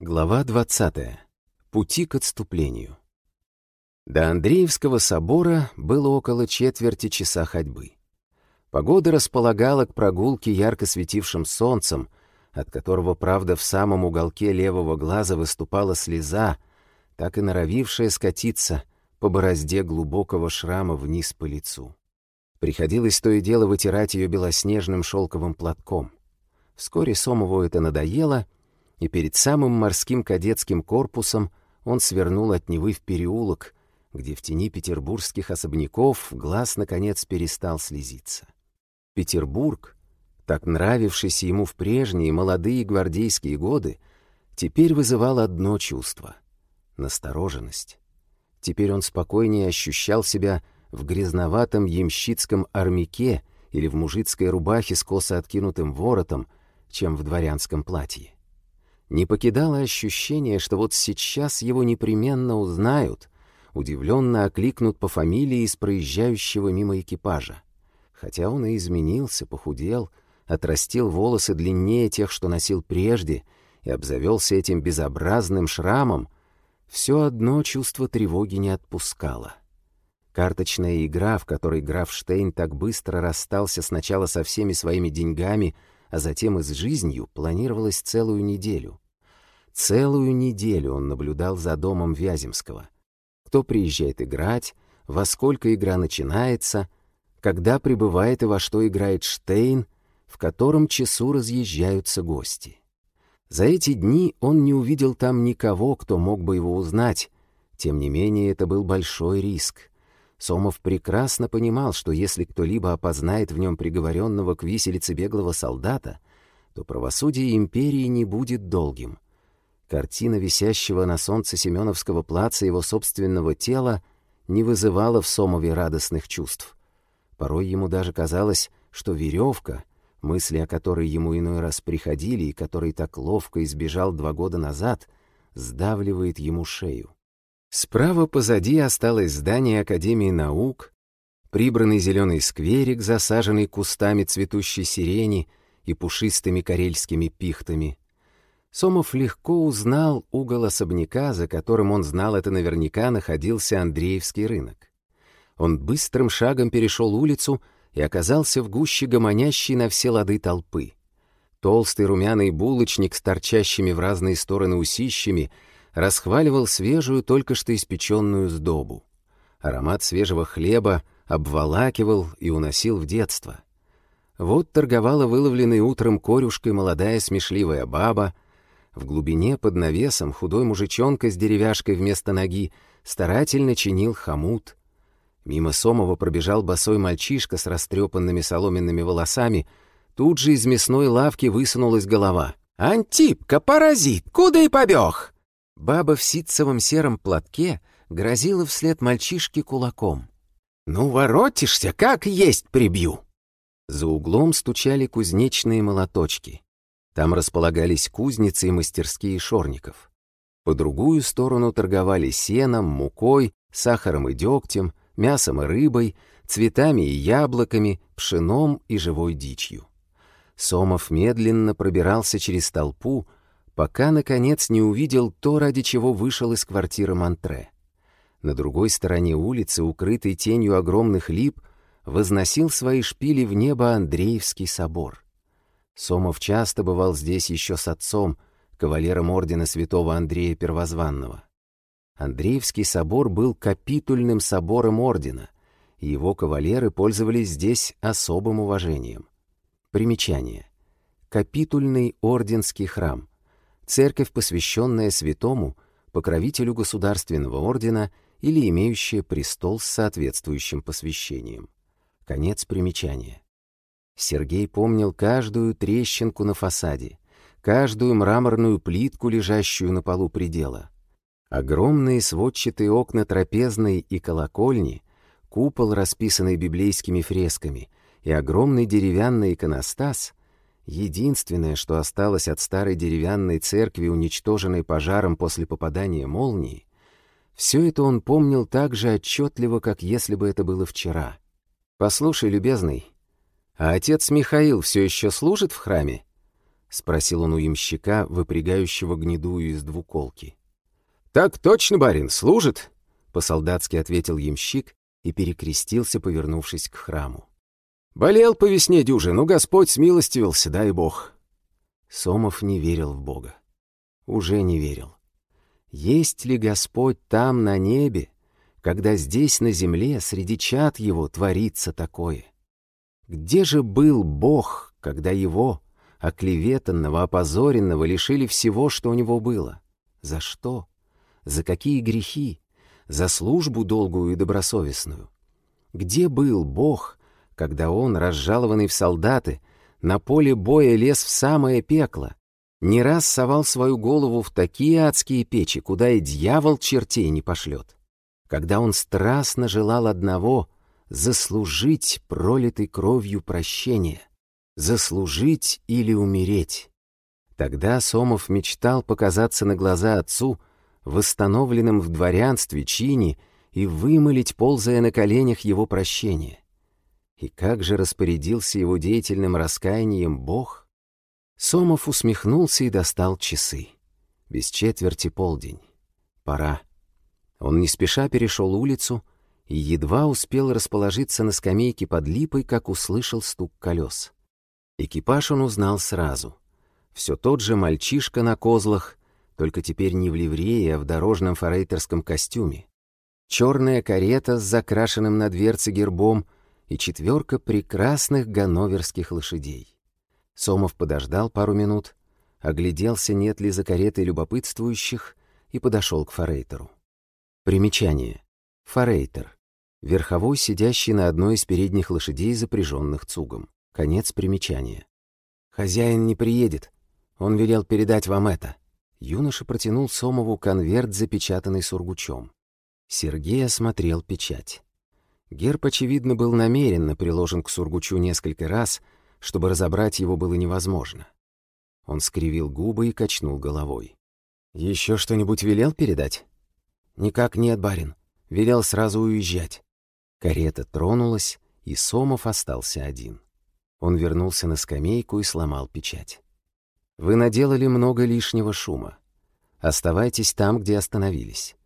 Глава 20. Пути к отступлению. До Андреевского собора было около четверти часа ходьбы. Погода располагала к прогулке ярко светившим солнцем, от которого, правда, в самом уголке левого глаза выступала слеза, так и норовившая скатиться по борозде глубокого шрама вниз по лицу. Приходилось то и дело вытирать ее белоснежным шелковым платком. Вскоре Сомову это надоело — и перед самым морским кадетским корпусом он свернул от Невы в переулок, где в тени петербургских особняков глаз, наконец, перестал слезиться. Петербург, так нравившийся ему в прежние молодые гвардейские годы, теперь вызывал одно чувство — настороженность. Теперь он спокойнее ощущал себя в грязноватом ямщицком армяке или в мужицкой рубахе с косо откинутым воротом, чем в дворянском платье не покидало ощущение, что вот сейчас его непременно узнают, удивленно окликнут по фамилии из проезжающего мимо экипажа. Хотя он и изменился, похудел, отрастил волосы длиннее тех, что носил прежде, и обзавелся этим безобразным шрамом, все одно чувство тревоги не отпускало. Карточная игра, в которой граф Штейн так быстро расстался сначала со всеми своими деньгами, а затем и с жизнью, планировалось целую неделю. Целую неделю он наблюдал за домом Вяземского. Кто приезжает играть, во сколько игра начинается, когда прибывает и во что играет Штейн, в котором часу разъезжаются гости. За эти дни он не увидел там никого, кто мог бы его узнать. Тем не менее, это был большой риск. Сомов прекрасно понимал, что если кто-либо опознает в нем приговоренного к виселице беглого солдата, то правосудие империи не будет долгим. Картина висящего на солнце Семеновского плаца его собственного тела не вызывала в Сомове радостных чувств. Порой ему даже казалось, что веревка, мысли о которой ему иной раз приходили и которой так ловко избежал два года назад, сдавливает ему шею. Справа позади осталось здание Академии наук, прибранный зеленый скверик, засаженный кустами цветущей сирени и пушистыми карельскими пихтами. Сомов легко узнал угол особняка, за которым он знал это наверняка, находился Андреевский рынок. Он быстрым шагом перешел улицу и оказался в гуще гомонящей на все лады толпы. Толстый румяный булочник с торчащими в разные стороны усищами — расхваливал свежую, только что испеченную сдобу. Аромат свежего хлеба обволакивал и уносил в детство. Вот торговала выловленной утром корюшкой молодая смешливая баба, в глубине под навесом худой мужичонка с деревяшкой вместо ноги старательно чинил хомут. Мимо Сомова пробежал босой мальчишка с растрепанными соломенными волосами, тут же из мясной лавки высунулась голова. «Антипка, паразит, куда и побег?» Баба в ситцевом сером платке грозила вслед мальчишке кулаком. «Ну, воротишься, как есть прибью!» За углом стучали кузнечные молоточки. Там располагались кузницы и мастерские шорников. По другую сторону торговали сеном, мукой, сахаром и дегтем, мясом и рыбой, цветами и яблоками, пшеном и живой дичью. Сомов медленно пробирался через толпу, пока, наконец, не увидел то, ради чего вышел из квартиры Монтре. На другой стороне улицы, укрытой тенью огромных лип, возносил свои шпили в небо Андреевский собор. Сомов часто бывал здесь еще с отцом, кавалером ордена святого Андрея Первозванного. Андреевский собор был капитульным собором ордена, и его кавалеры пользовались здесь особым уважением. Примечание. Капитульный орденский храм — церковь, посвященная святому, покровителю государственного ордена или имеющая престол с соответствующим посвящением. Конец примечания. Сергей помнил каждую трещинку на фасаде, каждую мраморную плитку, лежащую на полу предела. Огромные сводчатые окна трапезной и колокольни, купол, расписанный библейскими фресками, и огромный деревянный иконостас Единственное, что осталось от старой деревянной церкви, уничтоженной пожаром после попадания молнии, все это он помнил так же отчетливо, как если бы это было вчера. «Послушай, любезный, а отец Михаил все еще служит в храме?» — спросил он у ямщика, выпрягающего гнедую из двуколки. «Так точно, барин, служит!» — по-солдатски ответил ямщик и перекрестился, повернувшись к храму. «Болел по весне дюже, но Господь смилостивился, дай Бог!» Сомов не верил в Бога. Уже не верил. Есть ли Господь там, на небе, когда здесь, на земле, среди чад Его творится такое? Где же был Бог, когда Его, оклеветанного, опозоренного, лишили всего, что у Него было? За что? За какие грехи? За службу долгую и добросовестную? Где был Бог, когда Он, разжалованный в солдаты, на поле боя лез в самое пекло, не раз совал свою голову в такие адские печи, куда и дьявол чертей не пошлет. Когда он страстно желал одного — заслужить пролитой кровью прощения, заслужить или умереть. Тогда Сомов мечтал показаться на глаза отцу, восстановленным в дворянстве чине, и вымолить, ползая на коленях, его прощение. И как же распорядился его деятельным раскаянием Бог? Сомов усмехнулся и достал часы. Без четверти полдень. Пора. Он не спеша перешел улицу и едва успел расположиться на скамейке под липой, как услышал стук колес. Экипаж он узнал сразу. Все тот же мальчишка на козлах, только теперь не в ливрее, а в дорожном форейтерском костюме. Черная карета с закрашенным на дверце гербом — и четверка прекрасных ганноверских лошадей. Сомов подождал пару минут, огляделся, нет ли за каретой любопытствующих, и подошел к форейтеру. Примечание. Форейтер. Верховой, сидящий на одной из передних лошадей, запряженных цугом. Конец примечания. «Хозяин не приедет. Он велел передать вам это». Юноша протянул Сомову конверт, запечатанный сургучом. Сергей осмотрел печать. Герб, очевидно, был намеренно приложен к Сургучу несколько раз, чтобы разобрать его было невозможно. Он скривил губы и качнул головой. «Еще что-нибудь велел передать?» «Никак нет, барин. Велел сразу уезжать». Карета тронулась, и Сомов остался один. Он вернулся на скамейку и сломал печать. «Вы наделали много лишнего шума. Оставайтесь там, где остановились.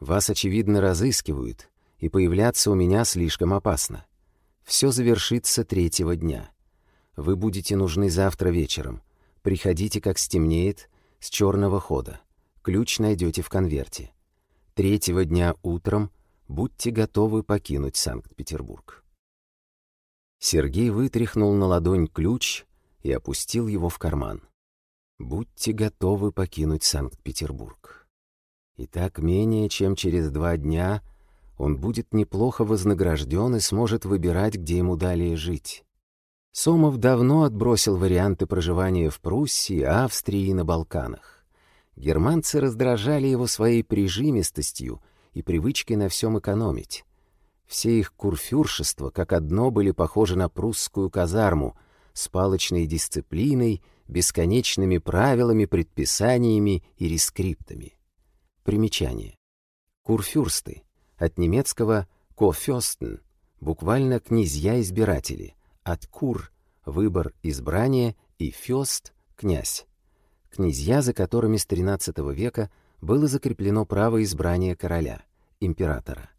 Вас, очевидно, разыскивают, и появляться у меня слишком опасно. Все завершится третьего дня. Вы будете нужны завтра вечером. Приходите, как стемнеет, с черного хода. Ключ найдете в конверте. Третьего дня утром будьте готовы покинуть Санкт-Петербург. Сергей вытряхнул на ладонь ключ и опустил его в карман. Будьте готовы покинуть Санкт-Петербург. Итак, менее чем через два дня — он будет неплохо вознагражден и сможет выбирать, где ему далее жить. Сомов давно отбросил варианты проживания в Пруссии, Австрии и на Балканах. Германцы раздражали его своей прижимистостью и привычкой на всем экономить. Все их курфюршества как одно были похожи на прусскую казарму с палочной дисциплиной, бесконечными правилами, предписаниями и рескриптами. Примечание. Курфюрсты от немецкого «кофёстен», буквально «князья-избиратели», от «кур» — выбор избрания и «фёст» — «князь». Князья, за которыми с XIII века было закреплено право избрания короля, императора.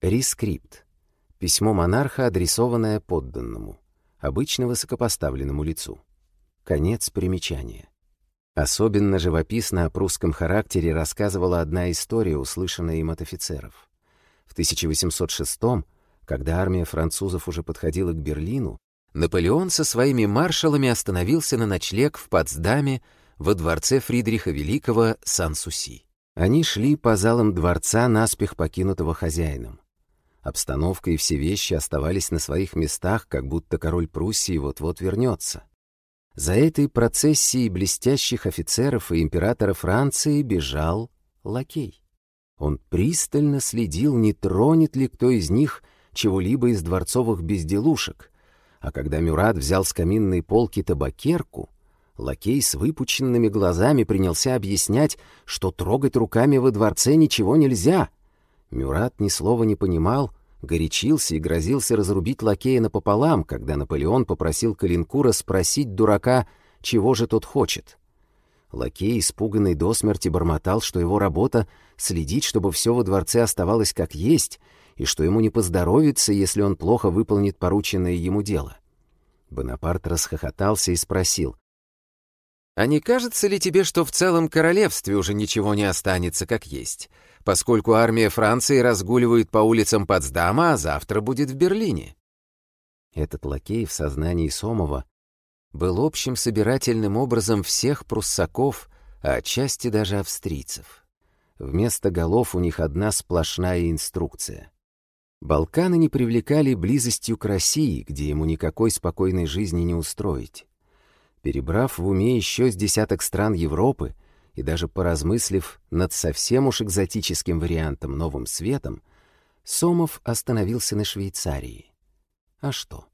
Рескрипт — письмо монарха, адресованное подданному, обычно высокопоставленному лицу. Конец примечания. Особенно живописно о прусском характере рассказывала одна история, услышанная им от офицеров. В 1806 когда армия французов уже подходила к Берлину, Наполеон со своими маршалами остановился на ночлег в Потсдаме во дворце Фридриха Великого Сан-Суси. Они шли по залам дворца, наспех покинутого хозяином. Обстановка и все вещи оставались на своих местах, как будто король Пруссии вот-вот вернется. За этой процессией блестящих офицеров и императора Франции бежал лакей. Он пристально следил, не тронет ли кто из них чего-либо из дворцовых безделушек, а когда Мюрат взял с каминной полки табакерку, лакей с выпученными глазами принялся объяснять, что трогать руками во дворце ничего нельзя. Мюрат ни слова не понимал, горячился и грозился разрубить лакея напополам, когда Наполеон попросил Калинкура спросить дурака, чего же тот хочет. Лакей, испуганный до смерти, бормотал, что его работа — следить, чтобы все во дворце оставалось как есть, и что ему не поздоровится, если он плохо выполнит порученное ему дело. Бонапарт расхохотался и спросил. «А не кажется ли тебе, что в целом королевстве уже ничего не останется как есть, поскольку армия Франции разгуливает по улицам Потсдама, а завтра будет в Берлине?» Этот лакей в сознании Сомова был общим собирательным образом всех пруссаков, а отчасти даже австрийцев. Вместо голов у них одна сплошная инструкция. Балканы не привлекали близостью к России, где ему никакой спокойной жизни не устроить. Перебрав в уме еще с десяток стран Европы и даже поразмыслив над совсем уж экзотическим вариантом Новым Светом, Сомов остановился на Швейцарии. А что?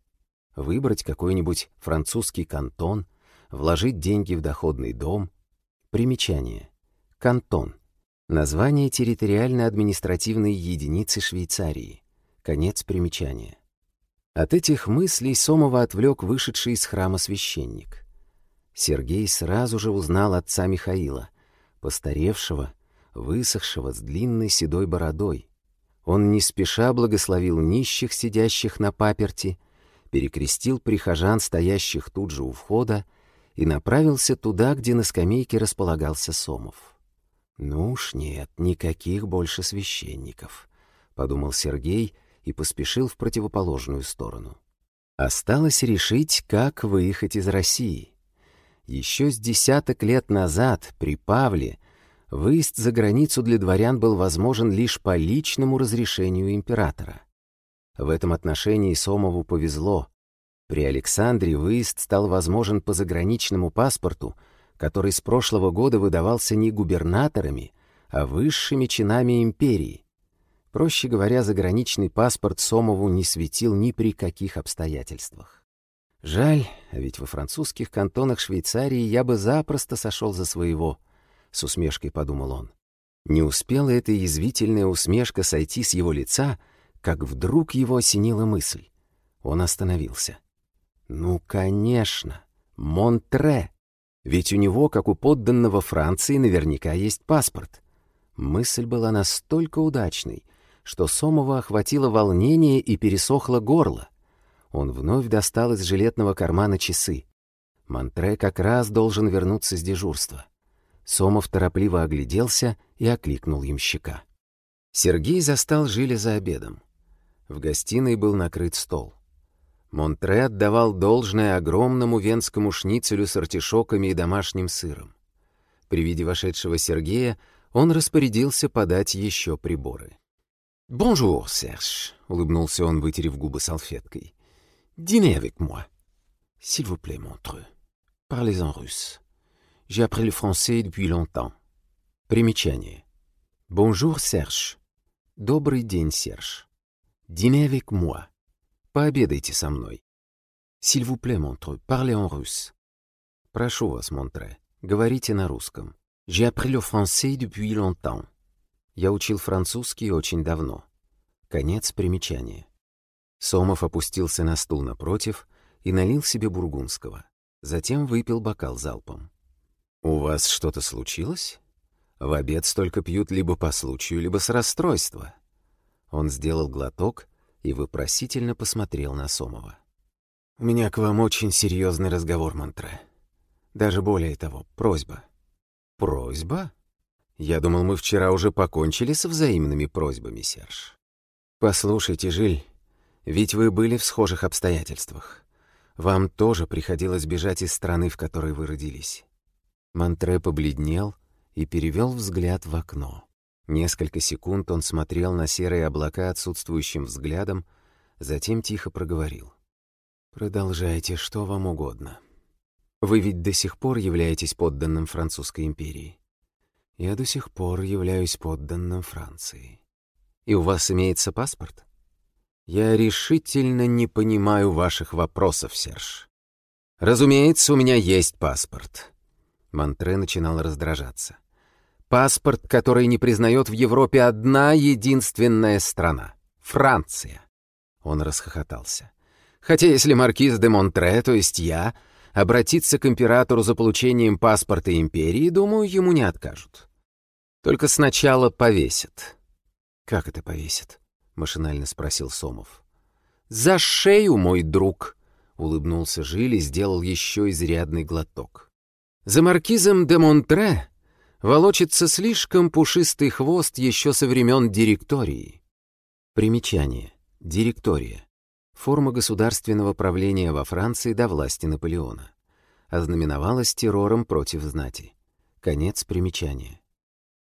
Выбрать какой-нибудь французский кантон, вложить деньги в доходный дом. Примечание. Кантон. Название территориально-административной единицы Швейцарии. Конец примечания. От этих мыслей Сомова отвлек вышедший из храма священник. Сергей сразу же узнал отца Михаила, постаревшего, высохшего, с длинной седой бородой. Он не спеша благословил нищих, сидящих на паперти, перекрестил прихожан, стоящих тут же у входа, и направился туда, где на скамейке располагался Сомов. «Ну уж нет, никаких больше священников», — подумал Сергей, и поспешил в противоположную сторону. Осталось решить, как выехать из России. Еще с десяток лет назад, при Павле, выезд за границу для дворян был возможен лишь по личному разрешению императора. В этом отношении Сомову повезло. При Александре выезд стал возможен по заграничному паспорту, который с прошлого года выдавался не губернаторами, а высшими чинами империи, Проще говоря, заграничный паспорт Сомову не светил ни при каких обстоятельствах. Жаль, а ведь во французских кантонах Швейцарии я бы запросто сошел за своего, — с усмешкой подумал он. Не успела эта язвительная усмешка сойти с его лица, как вдруг его осенила мысль. Он остановился. «Ну, конечно, Монтре! Ведь у него, как у подданного Франции, наверняка есть паспорт». Мысль была настолько удачной, что Сомова охватило волнение и пересохло горло. Он вновь достал из жилетного кармана часы. Монтре как раз должен вернуться с дежурства. Сомов торопливо огляделся и окликнул ямщика. Сергей застал Жиля за обедом. В гостиной был накрыт стол. Монтре отдавал должное огромному венскому шницелю с артишоками и домашним сыром. При виде вошедшего Сергея он распорядился подать еще приборы. «Bonjour, Serge», — улыбнулся он, вытерев губы салфеткой. «Dînez avec moi». «S'il vous plaît, Montreux, parlez en russe. J'ai appris le français depuis longtemps». Примечание. «Bonjour, Serge». «Добрый день, Серж». «Dînez avec moi». «Пообедайте со мной». «S'il vous plaît, Montreux, parlez en russe». «Прошу вас, Монтре, говорите на русском». «J'ai appris le français depuis longtemps». Я учил французский очень давно. Конец примечания. Сомов опустился на стул напротив и налил себе бургундского. Затем выпил бокал залпом. «У вас что-то случилось? В обед столько пьют либо по случаю, либо с расстройства». Он сделал глоток и вопросительно посмотрел на Сомова. «У меня к вам очень серьезный разговор, Монтре. Даже более того, просьба». «Просьба?» Я думал, мы вчера уже покончили со взаимными просьбами, Серж. Послушайте, Жиль, ведь вы были в схожих обстоятельствах. Вам тоже приходилось бежать из страны, в которой вы родились. Монтре побледнел и перевел взгляд в окно. Несколько секунд он смотрел на серые облака отсутствующим взглядом, затем тихо проговорил. «Продолжайте, что вам угодно. Вы ведь до сих пор являетесь подданным Французской империи. Я до сих пор являюсь подданным Франции. И у вас имеется паспорт? Я решительно не понимаю ваших вопросов, Серж. Разумеется, у меня есть паспорт. Монтре начинал раздражаться. Паспорт, который не признает в Европе одна единственная страна — Франция. Он расхохотался. Хотя если маркиз де Монтре, то есть я, обратиться к императору за получением паспорта империи, думаю, ему не откажут. Только сначала повесят. «Как это повесят?» — машинально спросил Сомов. «За шею, мой друг!» — улыбнулся Жиль и сделал еще изрядный глоток. «За маркизом де Монтре волочится слишком пушистый хвост еще со времен директории». Примечание. Директория. Форма государственного правления во Франции до власти Наполеона. Ознаменовалась террором против знати. Конец примечания.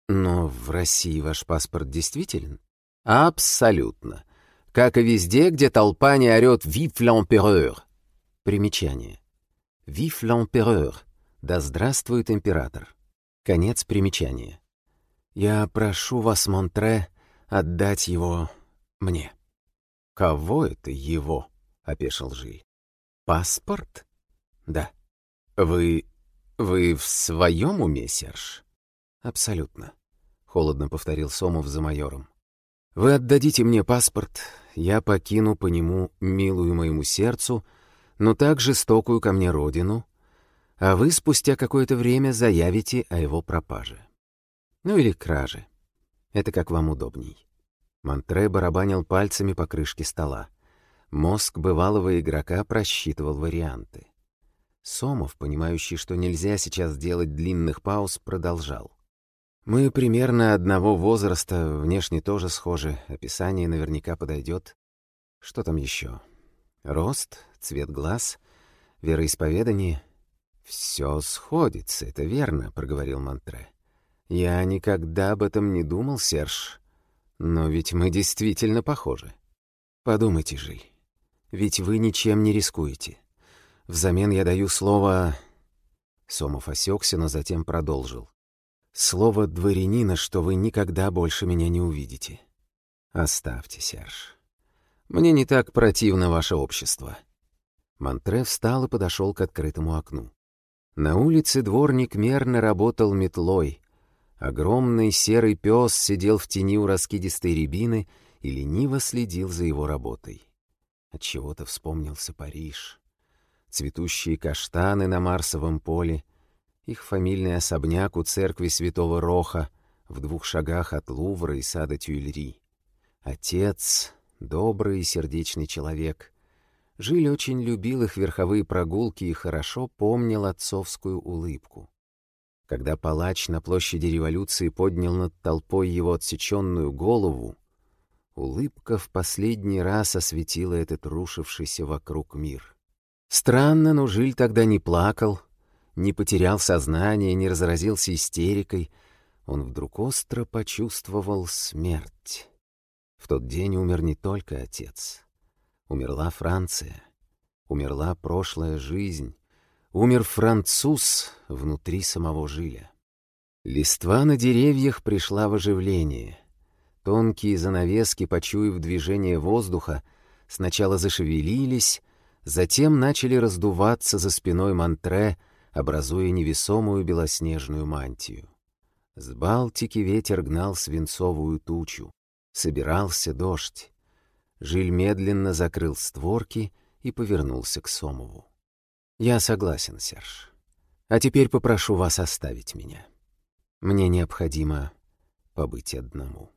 Но в России ваш паспорт действителен? Абсолютно. Как и везде, где толпа не орёт «Vive l'empereur!» Примечание. «Vive l'empereur!» Да здравствует император. Конец примечания. Я прошу вас, Монтре, отдать его мне. «Кого это его?» — опешил Жиль. «Паспорт?» «Да». «Вы... вы в своем уме, Серж?» «Абсолютно», — холодно повторил Сомов за майором. «Вы отдадите мне паспорт, я покину по нему милую моему сердцу, но так жестокую ко мне родину, а вы спустя какое-то время заявите о его пропаже. Ну или краже. Это как вам удобней». Монтре барабанил пальцами по крышке стола. Мозг бывалого игрока просчитывал варианты. Сомов, понимающий, что нельзя сейчас делать длинных пауз, продолжал. «Мы примерно одного возраста, внешне тоже схожи, описание наверняка подойдет. Что там еще? Рост, цвет глаз, вероисповедание?» «Все сходится, это верно», — проговорил Монтре. «Я никогда об этом не думал, Серж. Но ведь мы действительно похожи. Подумайте, же, ведь вы ничем не рискуете. Взамен я даю слово...» Сомов осекся, но затем продолжил. «Слово дворянина, что вы никогда больше меня не увидите. Оставьте, Серж. Мне не так противно ваше общество». Монтре встал и подошел к открытому окну. На улице дворник мерно работал метлой, Огромный серый пес сидел в тени у раскидистой рябины и лениво следил за его работой. Отчего-то вспомнился Париж. Цветущие каштаны на Марсовом поле, их фамильный особняк у церкви Святого Роха в двух шагах от Лувра и сада Тюильри. Отец, добрый и сердечный человек. Жиль очень любил их верховые прогулки и хорошо помнил отцовскую улыбку. Когда палач на площади революции поднял над толпой его отсеченную голову, улыбка в последний раз осветила этот рушившийся вокруг мир. Странно, но Жиль тогда не плакал, не потерял сознание, не разразился истерикой. Он вдруг остро почувствовал смерть. В тот день умер не только отец. Умерла Франция. Умерла прошлая жизнь. Умер француз внутри самого Жиля. Листва на деревьях пришла в оживление. Тонкие занавески, почуяв движение воздуха, сначала зашевелились, затем начали раздуваться за спиной Монтре, образуя невесомую белоснежную мантию. С Балтики ветер гнал свинцовую тучу. Собирался дождь. Жиль медленно закрыл створки и повернулся к Сомову. «Я согласен, Серж. А теперь попрошу вас оставить меня. Мне необходимо побыть одному».